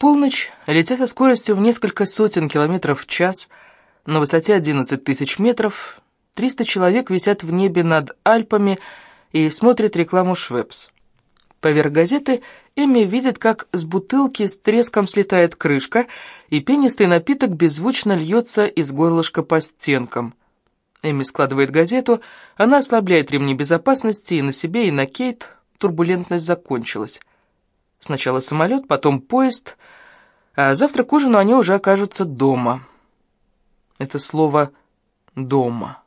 полночь, летя со скоростью в несколько сотен километров в час, на высоте 11 тысяч метров, 300 человек висят в небе над Альпами и смотрят рекламу Швепс. Поверх газеты Эми видит, как с бутылки с треском слетает крышка, и пенистый напиток беззвучно льется из горлышка по стенкам. Эми складывает газету, она ослабляет ремни безопасности, и на себе, и на Кейт турбулентность закончилась. Сначала самолет, потом поезд, а завтра к ужину они уже окажутся дома. Это слово «дома».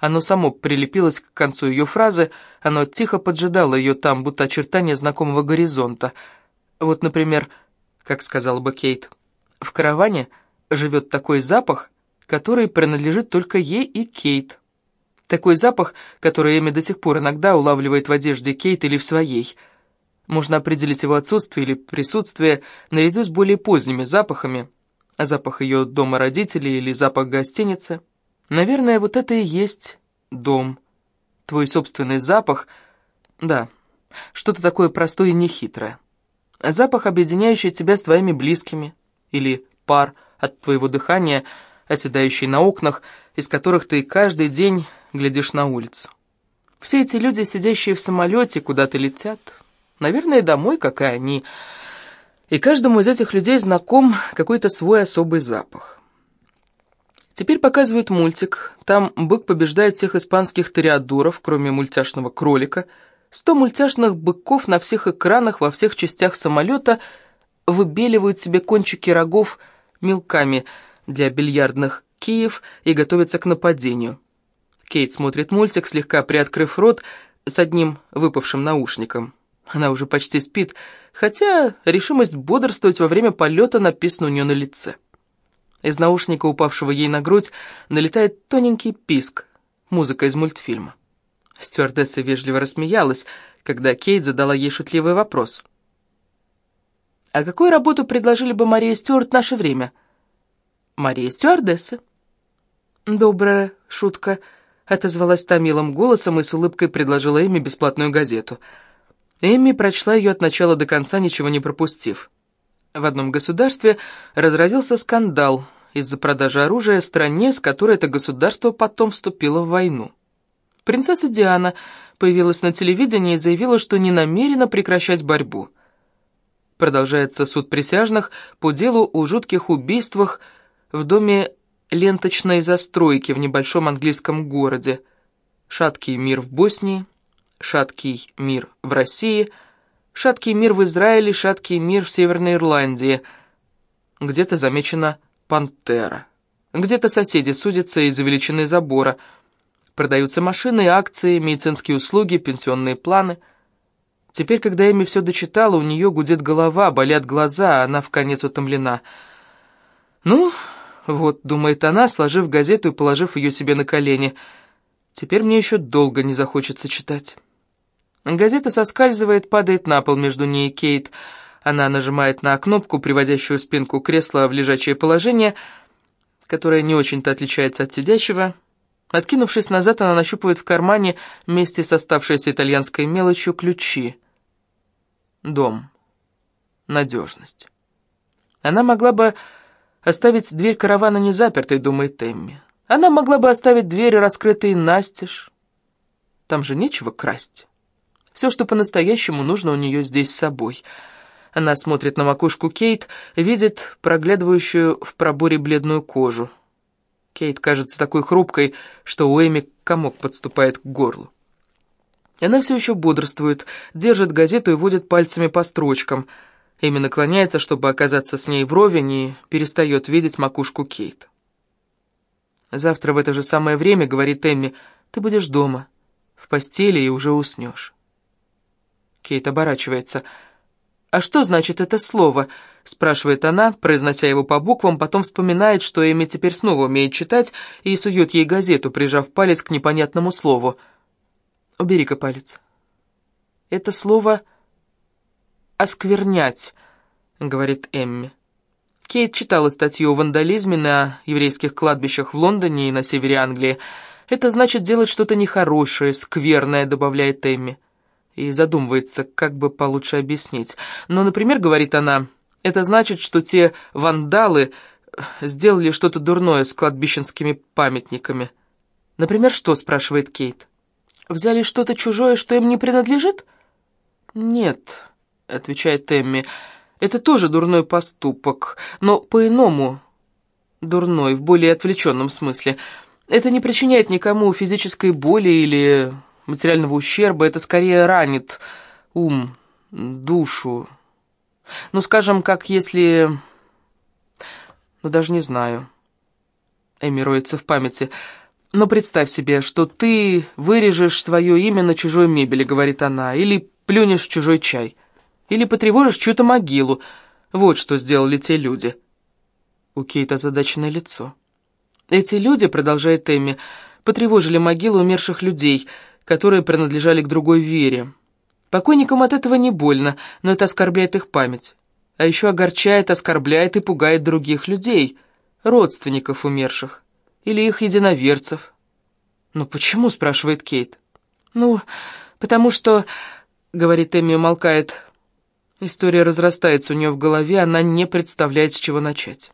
Оно само прилепилось к концу ее фразы, оно тихо поджидало ее там, будто очертания знакомого горизонта. Вот, например, как сказала бы Кейт, в караване живет такой запах, который принадлежит только ей и Кейт. Такой запах, который Эми до сих пор иногда улавливает в одежде Кейт или в своей. Можно определить его отсутствие или присутствие наряду с более поздними запахами, запах ее дома родителей или запах гостиницы. Наверное, вот это и есть дом. Твой собственный запах, да, что-то такое простое и нехитрое. Запах, объединяющий тебя с твоими близкими, или пар от твоего дыхания, оседающий на окнах, из которых ты каждый день глядишь на улицу. Все эти люди, сидящие в самолете, куда-то летят, наверное, домой, как и они, и каждому из этих людей знаком какой-то свой особый запах. Теперь показывают мультик. Там бык побеждает всех испанских ториадоров, кроме мультяшного кролика. Сто мультяшных быков на всех экранах во всех частях самолета выбеливают себе кончики рогов мелками для бильярдных киев и готовятся к нападению. Кейт смотрит мультик, слегка приоткрыв рот, с одним выпавшим наушником. Она уже почти спит, хотя решимость бодрствовать во время полета написана у нее на лице. Из наушника, упавшего ей на грудь, налетает тоненький писк, музыка из мультфильма. Стюардесса вежливо рассмеялась, когда Кейт задала ей шутливый вопрос. «А какую работу предложили бы Мария Стюарт в наше время?» «Мария Стюардесса». «Добрая шутка», — отозвалась та милым голосом и с улыбкой предложила Эми бесплатную газету. Эми прочла ее от начала до конца, ничего не пропустив. В одном государстве разразился скандал из-за продажи оружия стране, с которой это государство потом вступило в войну. Принцесса Диана появилась на телевидении и заявила, что не намерена прекращать борьбу. Продолжается суд присяжных по делу о жутких убийствах в доме ленточной застройки в небольшом английском городе. Шаткий мир в Боснии, шаткий мир в России – Шаткий мир в Израиле, шаткий мир в Северной Ирландии. Где-то замечена пантера. Где-то соседи судятся из-за величины забора. Продаются машины, акции, медицинские услуги, пенсионные планы. Теперь, когда Эми все дочитала, у нее гудит голова, болят глаза, а она в конец утомлена. «Ну, вот», — думает она, сложив газету и положив ее себе на колени, — «теперь мне еще долго не захочется читать». Газета соскальзывает, падает на пол между ней и Кейт. Она нажимает на кнопку, приводящую спинку кресла в лежачее положение, которое не очень-то отличается от сидящего. Откинувшись назад, она нащупывает в кармане вместе с оставшейся итальянской мелочью ключи. Дом. Надежность. Она могла бы оставить дверь каравана незапертой, думает Эмми. Она могла бы оставить двери раскрытой настежь. Там же нечего красть. Все, что по-настоящему нужно у нее здесь с собой. Она смотрит на макушку Кейт, видит проглядывающую в проборе бледную кожу. Кейт кажется такой хрупкой, что у Эми комок подступает к горлу. Она все еще бодрствует, держит газету и водит пальцами по строчкам. Эми наклоняется, чтобы оказаться с ней вровень, и перестает видеть макушку Кейт. «Завтра в это же самое время, — говорит Эмми, — ты будешь дома, в постели и уже уснешь». Кейт оборачивается. «А что значит это слово?» — спрашивает она, произнося его по буквам, потом вспоминает, что Эми теперь снова умеет читать, и сует ей газету, прижав палец к непонятному слову. «Убери-ка палец». «Это слово «осквернять», — говорит Эмми. Кейт читала статью о вандализме на еврейских кладбищах в Лондоне и на севере Англии. «Это значит делать что-то нехорошее, скверное», — добавляет Эмми и задумывается, как бы получше объяснить. Но, например, говорит она, Это значит, что те вандалы сделали что-то дурное с кладбищенскими памятниками. «Например, что?» — спрашивает Кейт. «Взяли что-то чужое, что им не принадлежит?» «Нет», — отвечает Эмми, — «это тоже дурной поступок, но по-иному дурной, в более отвлеченном смысле. Это не причиняет никому физической боли или материального ущерба, это скорее ранит ум, душу. Ну, скажем, как если... Ну, даже не знаю. Эми роется в памяти. Но представь себе, что ты вырежешь свое имя на чужой мебели, говорит она, или плюнешь в чужой чай, или потревожишь чью-то могилу. Вот что сделали те люди. У Кейт озадаченное лицо. Эти люди, продолжает Эми, потревожили могилу умерших людей, которые принадлежали к другой вере. Покойникам от этого не больно, но это оскорбляет их память. А еще огорчает, оскорбляет и пугает других людей, родственников умерших или их единоверцев. «Ну почему?» — спрашивает Кейт. «Ну, потому что...» — говорит Эми, умолкает. История разрастается у нее в голове, она не представляет, с чего начать.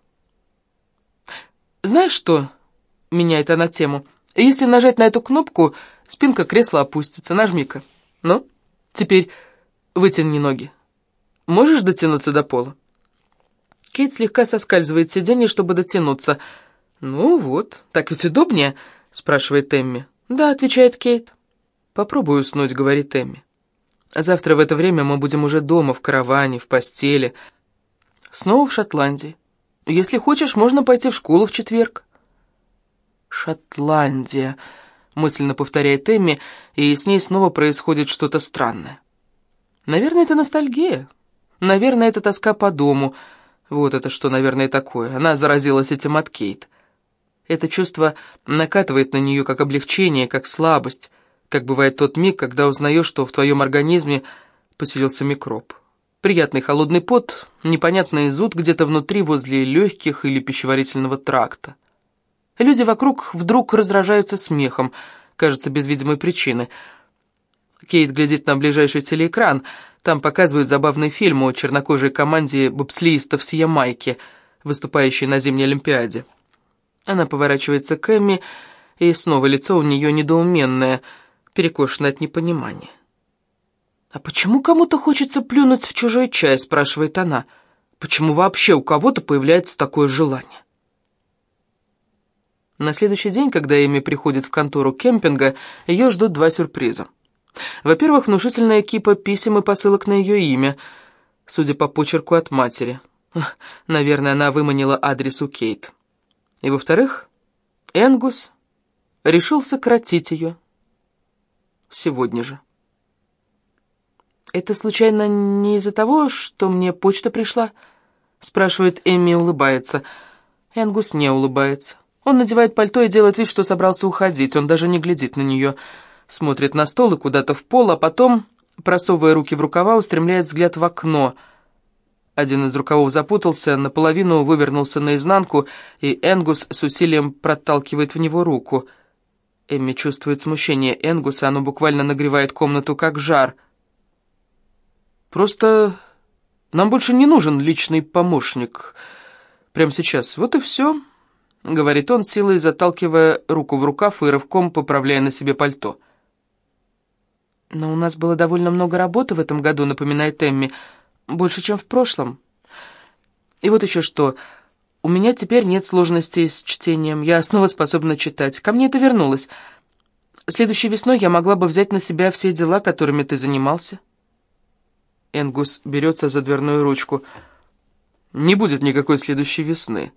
«Знаешь что?» — меняет она тему. «Если нажать на эту кнопку, спинка кресла опустится. Нажми-ка. Ну?» Теперь вытяни ноги. Можешь дотянуться до пола?» Кейт слегка соскальзывает сиденье, чтобы дотянуться. «Ну вот, так ведь удобнее?» — спрашивает Эмми. «Да», — отвечает Кейт. «Попробуй уснуть», — говорит Эмми. «Завтра в это время мы будем уже дома, в караване, в постели. Снова в Шотландии. Если хочешь, можно пойти в школу в четверг». «Шотландия», мысленно повторяет Эмми, и с ней снова происходит что-то странное. Наверное, это ностальгия. Наверное, это тоска по дому. Вот это что, наверное, такое. Она заразилась этим от Кейт. Это чувство накатывает на нее как облегчение, как слабость, как бывает тот миг, когда узнаешь, что в твоем организме поселился микроб. Приятный холодный пот, непонятный зуд где-то внутри, возле легких или пищеварительного тракта. Люди вокруг вдруг разражаются смехом, кажется, без видимой причины. Кейт глядит на ближайший телеэкран. Там показывают забавный фильм о чернокожей команде бобслеистов с Ямайки, выступающей на зимней Олимпиаде. Она поворачивается к Эмми, и снова лицо у нее недоуменное, перекошенное от непонимания. «А почему кому-то хочется плюнуть в чужой чай?» – спрашивает она. «Почему вообще у кого-то появляется такое желание?» На следующий день, когда Эми приходит в контору кемпинга, ее ждут два сюрприза. Во-первых, внушительная кипа писем и посылок на ее имя, судя по почерку от матери. Наверное, она выманила адрес у Кейт. И во-вторых, Энгус решил сократить ее. Сегодня же. «Это случайно не из-за того, что мне почта пришла?» спрашивает Эмми и улыбается. Энгус не улыбается. Он надевает пальто и делает вид, что собрался уходить. Он даже не глядит на нее. Смотрит на стол и куда-то в пол, а потом, просовывая руки в рукава, устремляет взгляд в окно. Один из рукавов запутался, наполовину вывернулся наизнанку, и Энгус с усилием проталкивает в него руку. Эмми чувствует смущение Энгуса, оно буквально нагревает комнату как жар. «Просто нам больше не нужен личный помощник. Прямо сейчас. Вот и все». — говорит он, силой заталкивая руку в рукав и рывком поправляя на себе пальто. «Но у нас было довольно много работы в этом году», — напоминает Эмми. «Больше, чем в прошлом. И вот еще что. У меня теперь нет сложностей с чтением. Я снова способна читать. Ко мне это вернулось. Следующей весной я могла бы взять на себя все дела, которыми ты занимался». Энгус берется за дверную ручку. «Не будет никакой следующей весны».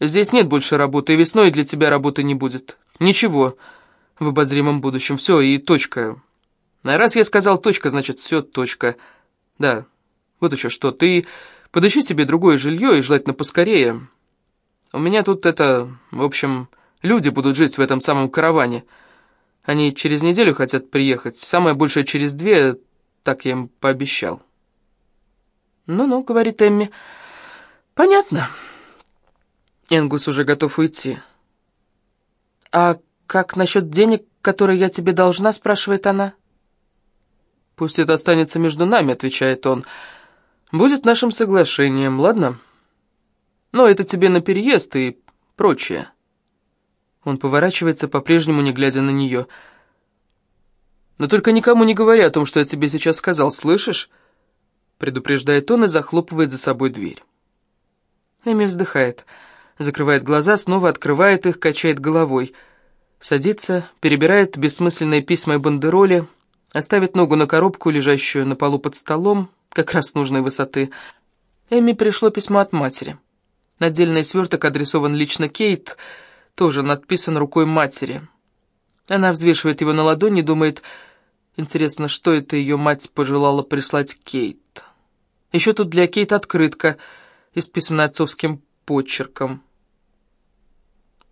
Здесь нет больше работы, и весной для тебя работы не будет. Ничего в обозримом будущем. Все, и точка. А раз я сказал точка, значит все точка. Да, вот еще что. Ты подыщи себе другое жилье, и желательно поскорее. У меня тут это... В общем, люди будут жить в этом самом караване. Они через неделю хотят приехать. Самое большее через две, так я им пообещал. «Ну-ну», — говорит Эмми. «Понятно». Энгус уже готов уйти. «А как насчет денег, которые я тебе должна?» — спрашивает она. «Пусть это останется между нами», — отвечает он. Будет нашим соглашением, ладно? Но это тебе на переезд и прочее. Он поворачивается, по-прежнему не глядя на нее. «Но только никому не говори о том, что я тебе сейчас сказал, слышишь?» Предупреждает он и захлопывает за собой дверь. Эми вздыхает, закрывает глаза, снова открывает их, качает головой. Садится, перебирает бессмысленные письма и бандероли, оставит ногу на коробку, лежащую на полу под столом, как раз нужной высоты. Эми пришло письмо от матери. Отдельный сверток адресован лично Кейт, тоже надписан рукой матери. Она взвешивает его на ладони и думает, интересно, что это ее мать пожелала прислать Кейт. Еще тут для Кейт открытка, исписанная отцовским почерком.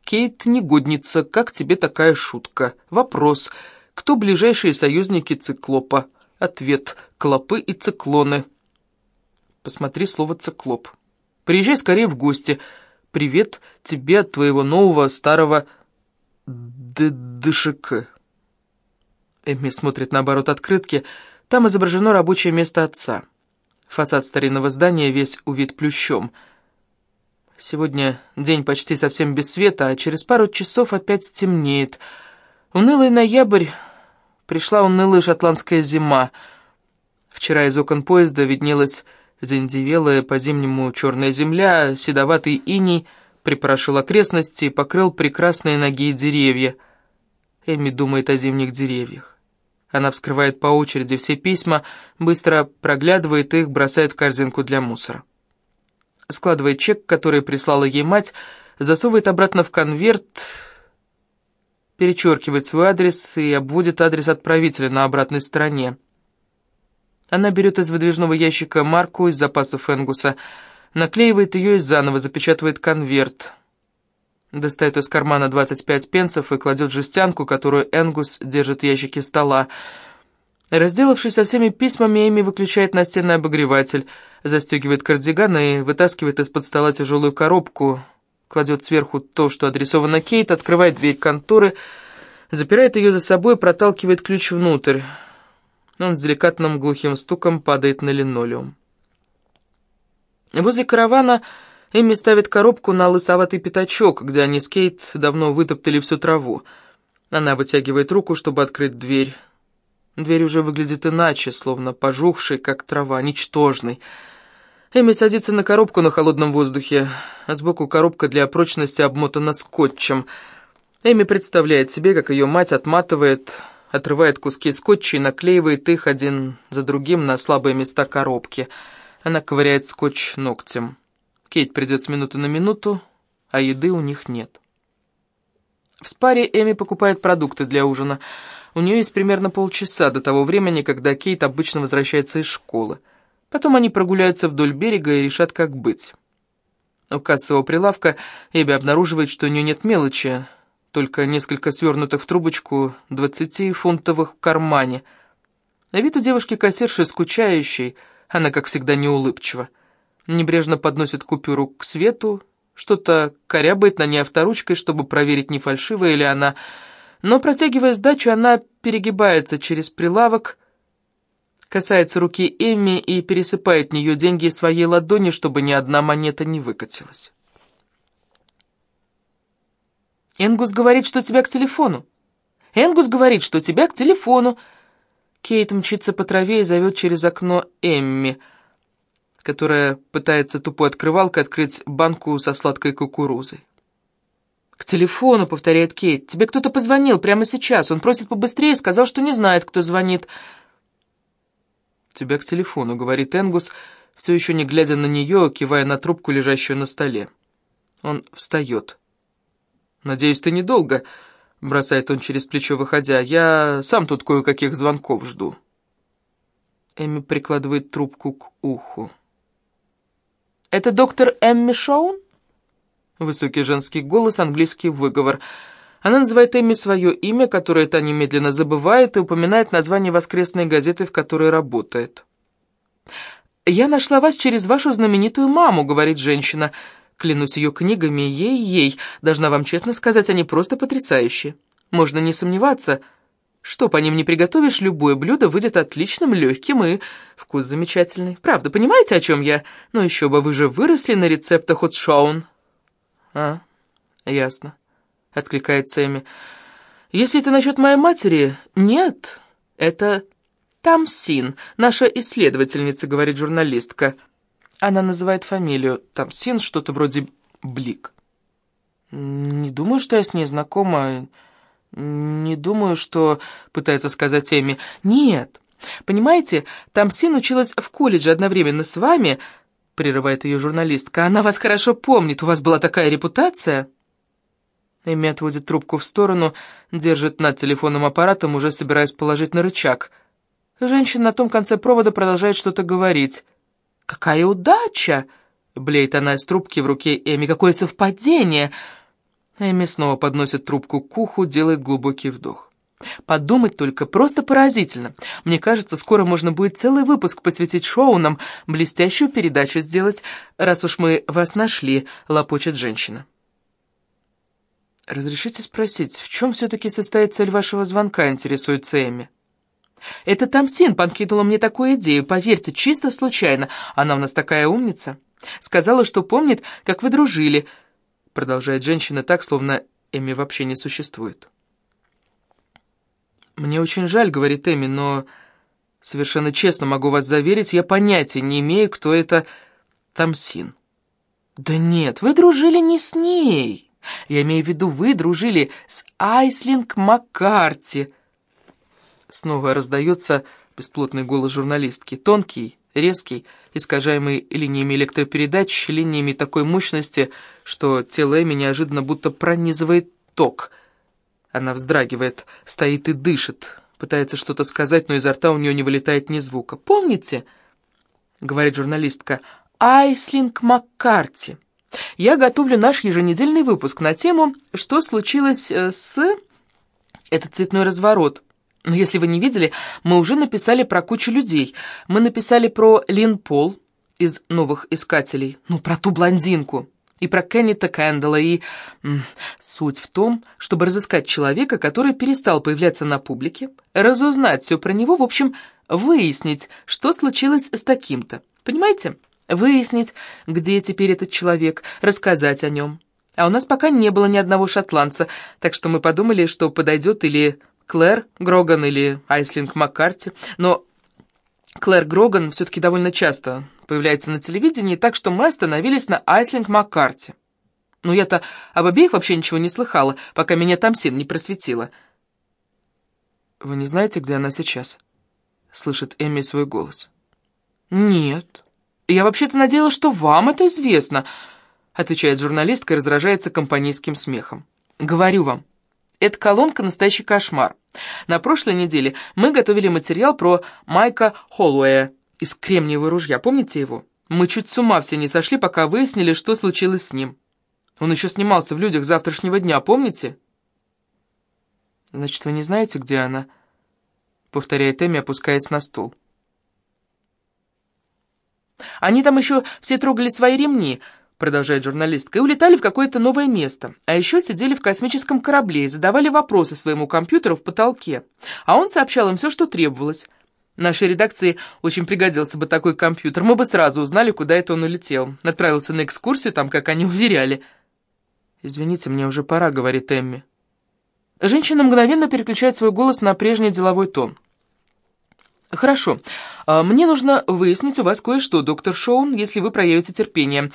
Кейт, негодница, как тебе такая шутка? Вопрос, кто ближайшие союзники циклопа? Ответ, клопы и циклоны. Посмотри слово «циклоп». Приезжай скорее в гости. Привет тебе от твоего нового старого ДДШК. Эмми смотрит на оборот открытки. Там изображено рабочее место отца. Фасад старинного здания весь увит плющом. Сегодня день почти совсем без света, а через пару часов опять стемнеет. Унылый ноябрь, пришла унылая шотландская зима. Вчера из окон поезда виднелась заиндевелая по-зимнему черная земля, седоватый иней припорошил окрестности и покрыл прекрасные ноги и деревья. Эми думает о зимних деревьях. Она вскрывает по очереди все письма, быстро проглядывает их, бросает в корзинку для мусора. Складывает чек, который прислала ей мать, засовывает обратно в конверт, перечеркивает свой адрес и обводит адрес отправителя на обратной стороне. Она берет из выдвижного ящика марку из запасов Энгуса, наклеивает ее и заново запечатывает конверт. Достает из кармана 25 пенсов и кладет жестянку, которую Энгус держит в ящике стола. Разделавшись со всеми письмами, Эми выключает настенный обогреватель, застегивает кардиган и вытаскивает из-под стола тяжелую коробку, кладет сверху то, что адресовано Кейт, открывает дверь конторы, запирает ее за собой и проталкивает ключ внутрь. Он с деликатным глухим стуком падает на линолеум. Возле каравана Эмми ставит коробку на лысоватый пятачок, где они с Кейт давно вытоптали всю траву. Она вытягивает руку, чтобы открыть дверь. Дверь уже выглядит иначе, словно пожухшей, как трава, ничтожной. Эми садится на коробку на холодном воздухе, а сбоку коробка для прочности обмотана скотчем. Эми представляет себе, как ее мать отматывает, отрывает куски скотча и наклеивает их один за другим на слабые места коробки. Она ковыряет скотч ногтем. Кейт придет с минуты на минуту, а еды у них нет. В спаре Эми покупает продукты для ужина. У нее есть примерно полчаса до того времени, когда Кейт обычно возвращается из школы. Потом они прогуляются вдоль берега и решат, как быть. У кассового прилавка Эбби обнаруживает, что у нее нет мелочи, только несколько свернутых в трубочку двадцатифунтовых в кармане. На вид у девушки-кассирши скучающей, она, как всегда, неулыбчива. Небрежно подносит купюру к свету, что-то корябает на ней авторучкой, чтобы проверить, не фальшивая ли она. Но, протягивая сдачу, она перегибается через прилавок, касается руки Эмми и пересыпает в нее деньги своей ладони, чтобы ни одна монета не выкатилась. «Энгус говорит, что тебя к телефону. Энгус говорит, что тебя к телефону». Кейт мчится по траве и зовет через окно Эмми, которая пытается тупой открывалкой открыть банку со сладкой кукурузой. «К телефону», — повторяет Кейт. «Тебе кто-то позвонил прямо сейчас. Он просит побыстрее, сказал, что не знает, кто звонит». «Тебя к телефону», — говорит Энгус, все еще не глядя на нее, кивая на трубку, лежащую на столе. Он встает. «Надеюсь, ты недолго», — бросает он через плечо, выходя. «Я сам тут кое-каких звонков жду». Эми прикладывает трубку к уху. «Это доктор Эмми Шоун?» Высокий женский голос, английский выговор. Она называет Эмми свое имя, которое та немедленно забывает, и упоминает название воскресной газеты, в которой работает. «Я нашла вас через вашу знаменитую маму», — говорит женщина, — Клянусь ее книгами, ей-ей, должна вам честно сказать, они просто потрясающие. Можно не сомневаться, Что по ним не приготовишь, любое блюдо выйдет отличным, легким и вкус замечательный. Правда, понимаете, о чем я? Ну еще бы, вы же выросли на рецептах от Шоун. А, ясно, откликается Эми. Если это насчет моей матери, нет, это Тамсин, наша исследовательница, говорит журналистка. Она называет фамилию Тамсин, что-то вроде Блик. Не думаю, что я с ней знакома. «Не думаю, что...» — пытается сказать Эми. «Нет. Понимаете, Тамсин училась в колледже одновременно с вами...» — прерывает ее журналистка. «Она вас хорошо помнит. У вас была такая репутация?» Эми отводит трубку в сторону, держит над телефонным аппаратом, уже собираясь положить на рычаг. Женщина на том конце провода продолжает что-то говорить. «Какая удача!» — блеет она из трубки в руке Эми. «Какое совпадение!» Эми снова подносит трубку к уху, делает глубокий вдох. Подумать только, просто поразительно. Мне кажется, скоро можно будет целый выпуск посвятить шоу нам, блестящую передачу сделать, раз уж мы вас нашли, лопочет женщина. Разрешите спросить, в чем все-таки состоит цель вашего звонка, интересуется Эми. Это Тамсин подкинула мне такую идею, поверьте, чисто случайно. Она у нас такая умница. Сказала, что помнит, как вы дружили, — продолжает женщина так, словно Эми вообще не существует. «Мне очень жаль», — говорит Эми, — «но совершенно честно могу вас заверить, я понятия не имею, кто это Тамсин». «Да нет, вы дружили не с ней. Я имею в виду, вы дружили с Айслинг Маккарти». Снова раздается бесплотный голос журналистки, тонкий, резкий, искажаемый линиями электропередач, линиями такой мощности, что тело Эми неожиданно будто пронизывает ток. Она вздрагивает, стоит и дышит, пытается что-то сказать, но изо рта у нее не вылетает ни звука. «Помните?» — говорит журналистка. «Айслинг Маккарти. Я готовлю наш еженедельный выпуск на тему «Что случилось э, с...» «Это цветной разворот». Но если вы не видели, мы уже написали про кучу людей. Мы написали про Лин Пол из «Новых искателей», ну, про ту блондинку, и про Кеннита Кэндала, и... Суть в том, чтобы разыскать человека, который перестал появляться на публике, разузнать все про него, в общем, выяснить, что случилось с таким-то. Понимаете? Выяснить, где теперь этот человек, рассказать о нем. А у нас пока не было ни одного шотландца, так что мы подумали, что подойдет или Клэр Гроган или Айслинг Маккарти, но Клэр Гроган все-таки довольно часто появляется на телевидении, так что мы остановились на Айслинг Маккарти. Но я-то об обеих вообще ничего не слыхала, пока меня Тамсин не просветила. «Вы не знаете, где она сейчас?» — слышит Эмми свой голос. «Нет. Я вообще-то надеялась, что вам это известно», — отвечает журналистка и разражается компанейским смехом. «Говорю вам, эта колонка — настоящий кошмар. На прошлой неделе мы готовили материал про Майка Холлоуэя из «Кремниевого ружья». Помните его? Мы чуть с ума все не сошли, пока выяснили, что случилось с ним. Он еще снимался в «Людях завтрашнего дня», помните? «Значит, вы не знаете, где она?» — повторяет Эми, опускаясь на стул. «Они там еще все трогали свои ремни», продолжает журналистка, и улетали в какое-то новое место. А еще сидели в космическом корабле и задавали вопросы своему компьютеру в потолке. А он сообщал им все, что требовалось. Нашей редакции очень пригодился бы такой компьютер. Мы бы сразу узнали, куда это он улетел. Отправился на экскурсию, там, как они уверяли. «Извините, мне уже пора», — говорит Эмми. Женщина мгновенно переключает свой голос на прежний деловой тон. «Хорошо. А, мне нужно выяснить у вас кое-что, доктор Шоун, если вы проявите терпение.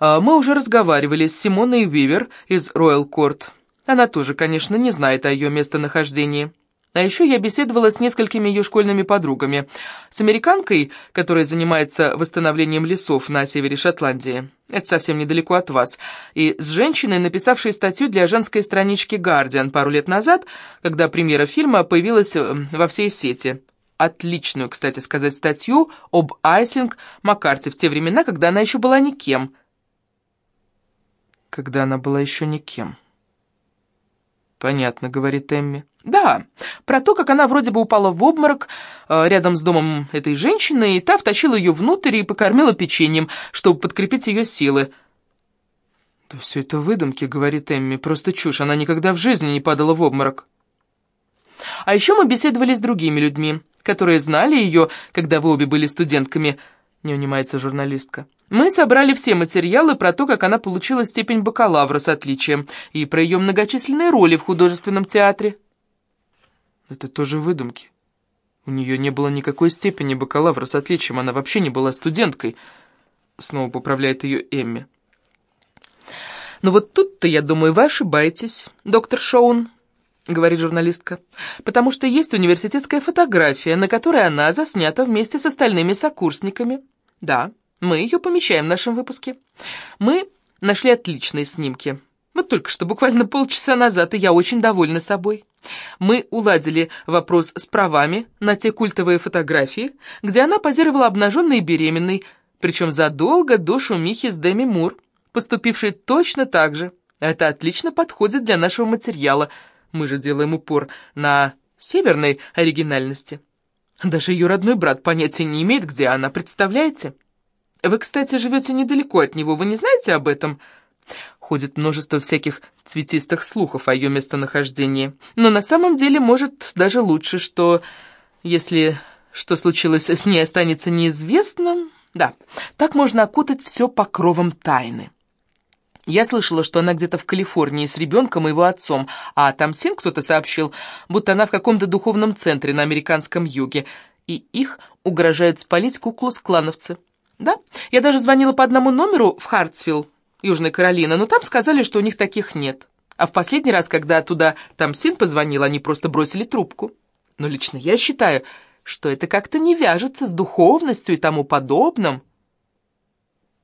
А, мы уже разговаривали с Симоной Вивер из Роyal Court. Она тоже, конечно, не знает о ее местонахождении. А еще я беседовала с несколькими ее школьными подругами. С американкой, которая занимается восстановлением лесов на севере Шотландии. Это совсем недалеко от вас. И с женщиной, написавшей статью для женской странички «Гардиан» пару лет назад, когда премьера фильма появилась э, во всей сети отличную, кстати сказать, статью об Айслинг Маккарти в те времена, когда она еще была никем. Когда она была еще никем. «Понятно», — говорит Эмми. «Да, про то, как она вроде бы упала в обморок э, рядом с домом этой женщины, и та втащила ее внутрь и покормила печеньем, чтобы подкрепить ее силы». «Да все это выдумки», — говорит Эмми, — «просто чушь, она никогда в жизни не падала в обморок». А еще мы беседовали с другими людьми, которые знали ее, когда вы обе были студентками, не унимается журналистка. Мы собрали все материалы про то, как она получила степень бакалавра с отличием, и про ее многочисленные роли в художественном театре. Это тоже выдумки. У нее не было никакой степени бакалавра с отличием, она вообще не была студенткой. Снова поправляет ее Эмми. Но вот тут-то, я думаю, вы ошибаетесь, доктор Шоун, говорит журналистка, потому что есть университетская фотография, на которой она заснята вместе с остальными сокурсниками. Да, мы ее помещаем в нашем выпуске. Мы нашли отличные снимки. Вот только что, буквально полчаса назад, и я очень довольна собой. Мы уладили вопрос с правами на те культовые фотографии, где она позировала обнаженной и беременной, причем задолго до шумихи с Деми Мур, поступившей точно так же. Это отлично подходит для нашего материала. Мы же делаем упор на северной оригинальности. Даже ее родной брат понятия не имеет, где она, представляете? Вы, кстати, живете недалеко от него, вы не знаете об этом?» Ходит множество всяких цветистых слухов о ее местонахождении. Но на самом деле, может, даже лучше, что если что случилось с ней останется неизвестным... Да, так можно окутать все покровом тайны. Я слышала, что она где-то в Калифорнии с ребенком и его отцом, а Тамсин кто-то сообщил, будто она в каком-то духовном центре на американском юге, и их угрожают спалить куклу-склановцы. Да, я даже звонила по одному номеру в Хартсвилл, Южная Каролина, но там сказали, что у них таких нет. А в последний раз, когда туда Тамсин позвонил, они просто бросили трубку. Но лично я считаю, что это как-то не вяжется с духовностью и тому подобным.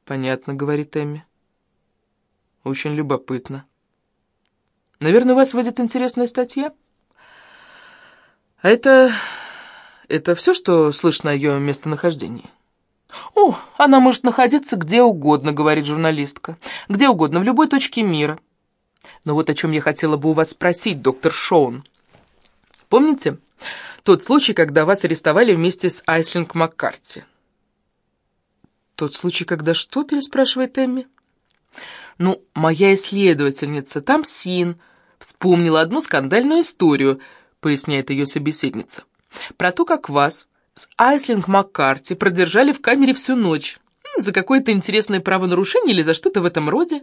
«Понятно», — говорит Эмми. «Очень любопытно. Наверное, у вас выйдет интересная статья?» «А это... это все, что слышно о ее местонахождении?» «О, она может находиться где угодно», — говорит журналистка. «Где угодно, в любой точке мира». Но вот о чем я хотела бы у вас спросить, доктор Шоун. Помните тот случай, когда вас арестовали вместе с Айслинг Маккарти? «Тот случай, когда что?» — переспрашивает Эмми. «Ну, моя исследовательница, там Син, вспомнила одну скандальную историю», — поясняет ее собеседница. «Про то, как вас, с Айслинг Маккарти продержали в камере всю ночь. За какое-то интересное правонарушение или за что-то в этом роде.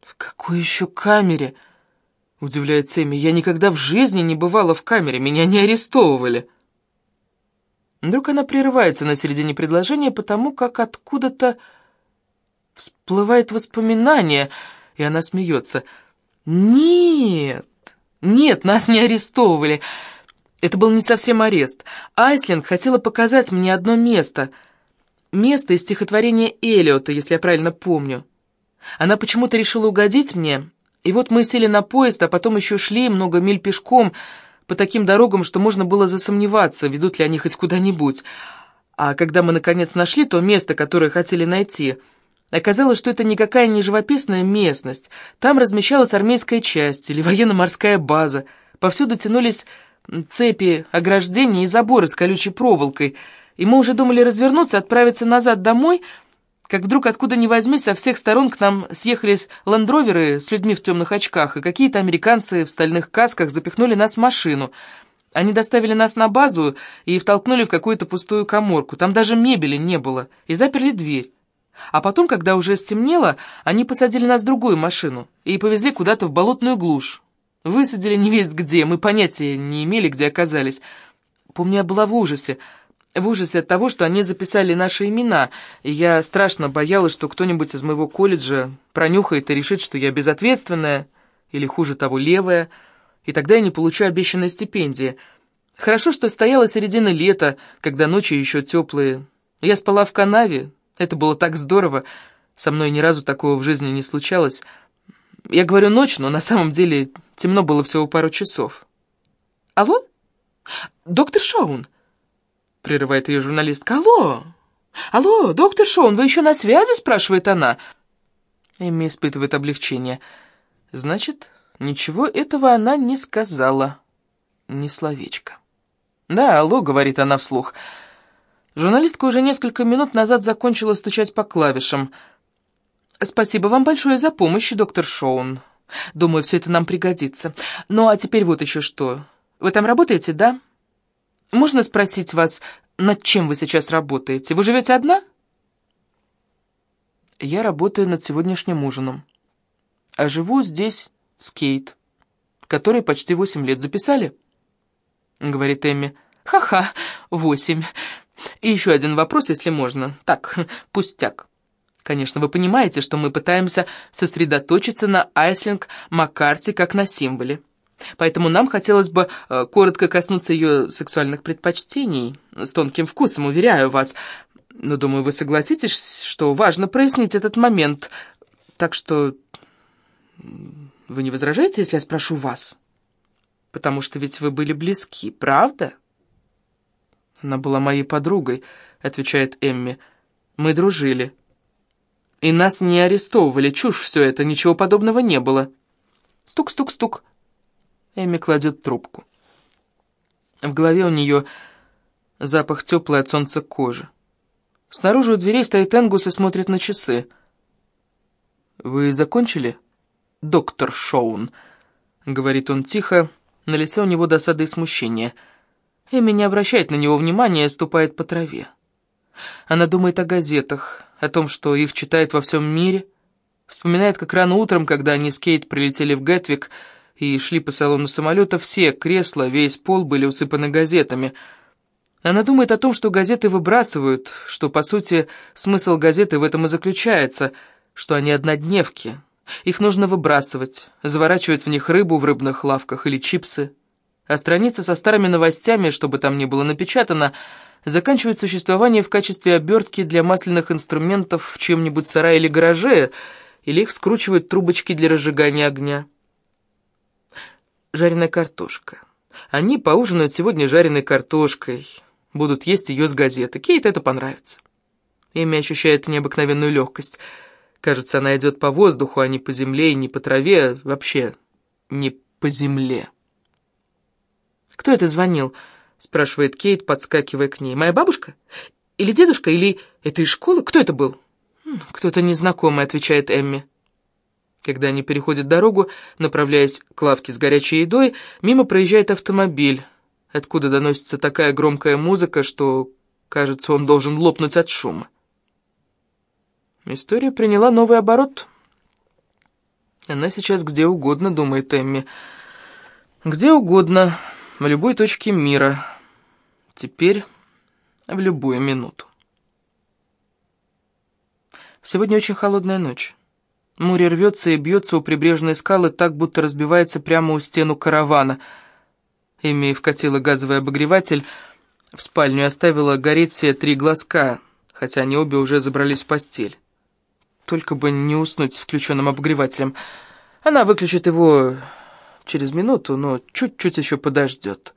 «В какой еще камере?» — удивляется Эми. «Я никогда в жизни не бывала в камере, меня не арестовывали». Вдруг она прерывается на середине предложения, потому как откуда-то всплывает воспоминание, и она смеется. «Нет, нет, нас не арестовывали». Это был не совсем арест. Айслинг хотела показать мне одно место. Место из стихотворения Элиота, если я правильно помню. Она почему-то решила угодить мне, и вот мы сели на поезд, а потом еще шли много миль пешком по таким дорогам, что можно было засомневаться, ведут ли они хоть куда-нибудь. А когда мы, наконец, нашли то место, которое хотели найти, оказалось, что это никакая не живописная местность. Там размещалась армейская часть или военно-морская база. Повсюду тянулись цепи, ограждения и заборы с колючей проволокой, и мы уже думали развернуться, отправиться назад домой, как вдруг откуда ни возьмись со всех сторон к нам съехались ландроверы с людьми в темных очках, и какие-то американцы в стальных касках запихнули нас в машину. Они доставили нас на базу и втолкнули в какую-то пустую коморку, там даже мебели не было, и заперли дверь. А потом, когда уже стемнело, они посадили нас в другую машину и повезли куда-то в болотную глушь. Высадили невесть где, мы понятия не имели, где оказались. Помню, я была в ужасе. В ужасе от того, что они записали наши имена, и я страшно боялась, что кто-нибудь из моего колледжа пронюхает и решит, что я безответственная, или, хуже того, левая, и тогда я не получу обещанной стипендии. Хорошо, что стояла середина лета, когда ночи еще теплые. Я спала в канаве, это было так здорово, со мной ни разу такого в жизни не случалось. Я говорю ночь, но на самом деле темно было всего пару часов. «Алло? Доктор Шоун?» — прерывает ее журналистка. «Алло! Алло, доктор Шоун, вы еще на связи?» — спрашивает она. Эми испытывает облегчение. Значит, ничего этого она не сказала. Ни словечко. «Да, алло», — говорит она вслух. Журналистка уже несколько минут назад закончила стучать по клавишам — «Спасибо вам большое за помощь, доктор Шоун. Думаю, все это нам пригодится. Ну, а теперь вот еще что. Вы там работаете, да? Можно спросить вас, над чем вы сейчас работаете? Вы живете одна?» «Я работаю над сегодняшним ужином. А живу здесь с Кейт, которой почти восемь лет. Записали?» Говорит Эмми. «Ха-ха, восемь. И еще один вопрос, если можно. Так, пустяк. Конечно, вы понимаете, что мы пытаемся сосредоточиться на Айслинг Маккарти как на символе. Поэтому нам хотелось бы э, коротко коснуться ее сексуальных предпочтений, с тонким вкусом, уверяю вас. Но, думаю, вы согласитесь, что важно прояснить этот момент. Так что вы не возражаете, если я спрошу вас? Потому что ведь вы были близки, правда?» «Она была моей подругой», — отвечает Эмми. «Мы дружили. И нас не арестовывали. Чушь все это, ничего подобного не было». Стук-стук-стук. Эмми кладет трубку. В голове у нее запах теплой от солнца кожи. Снаружи у дверей стоит Энгус и смотрит на часы. «Вы закончили?» «Доктор Шоун», — говорит он тихо, на лице у него досада и смущение — Эми не обращает на него внимания и ступает по траве. Она думает о газетах, о том, что их читают во всем мире, вспоминает, как рано утром, когда они с Кейт прилетели в Гетвик и шли по салону самолета, все кресла, весь пол были усыпаны газетами. Она думает о том, что газеты выбрасывают, что, по сути, смысл газеты в этом и заключается, что они однодневки. Их нужно выбрасывать, заворачивать в них рыбу в рыбных лавках или чипсы а страница со старыми новостями, чтобы там не было напечатано, заканчивает существование в качестве обертки для масляных инструментов в чем-нибудь сарае или гараже, или их скручивают трубочки для разжигания огня. Жареная картошка. Они поужинают сегодня жареной картошкой, будут есть ее с газеты. Кейт это понравится. Эми ощущает необыкновенную легкость. Кажется, она идет по воздуху, а не по земле и не по траве, вообще не по земле. «Кто это звонил?» — спрашивает Кейт, подскакивая к ней. «Моя бабушка? Или дедушка? Или это из школы? Кто это был?» «Кто-то незнакомый», — отвечает Эмми. Когда они переходят дорогу, направляясь к лавке с горячей едой, мимо проезжает автомобиль, откуда доносится такая громкая музыка, что, кажется, он должен лопнуть от шума. История приняла новый оборот. Она сейчас где угодно, думает Эмми. Где угодно в любой точке мира. Теперь в любую минуту. Сегодня очень холодная ночь. Море рвется и бьется у прибрежной скалы так, будто разбивается прямо у стену каравана. Эми вкатила газовый обогреватель в спальню и оставила гореть все три глазка, хотя они обе уже забрались в постель. Только бы не уснуть с включенным обогревателем. Она выключит его через минуту, но чуть-чуть еще подождет.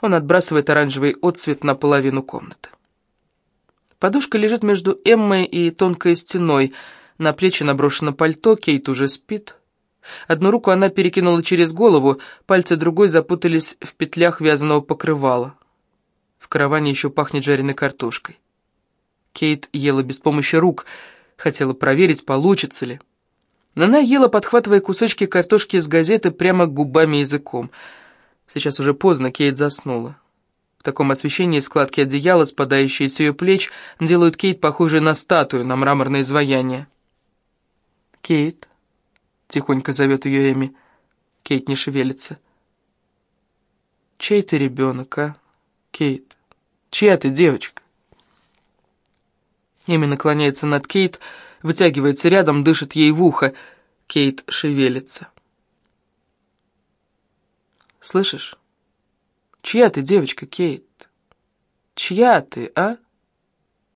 Он отбрасывает оранжевый отсвет на половину комнаты. Подушка лежит между Эммой и тонкой стеной. На плечи наброшено пальто, Кейт уже спит. Одну руку она перекинула через голову, пальцы другой запутались в петлях вязаного покрывала. В караване еще пахнет жареной картошкой. Кейт ела без помощи рук, хотела проверить, получится ли. Она ела, подхватывая кусочки картошки из газеты прямо губами и языком. Сейчас уже поздно, Кейт заснула. В таком освещении складки одеяла, спадающие с ее плеч, делают Кейт похожей на статую, на мраморное изваяние. «Кейт», — тихонько зовет ее Эми. Кейт не шевелится. «Чей ты ребенок, а, Кейт? Чья ты девочка?» Эми наклоняется над Кейт, — вытягивается рядом, дышит ей в ухо. Кейт шевелится. «Слышишь? Чья ты девочка, Кейт? Чья ты, а?»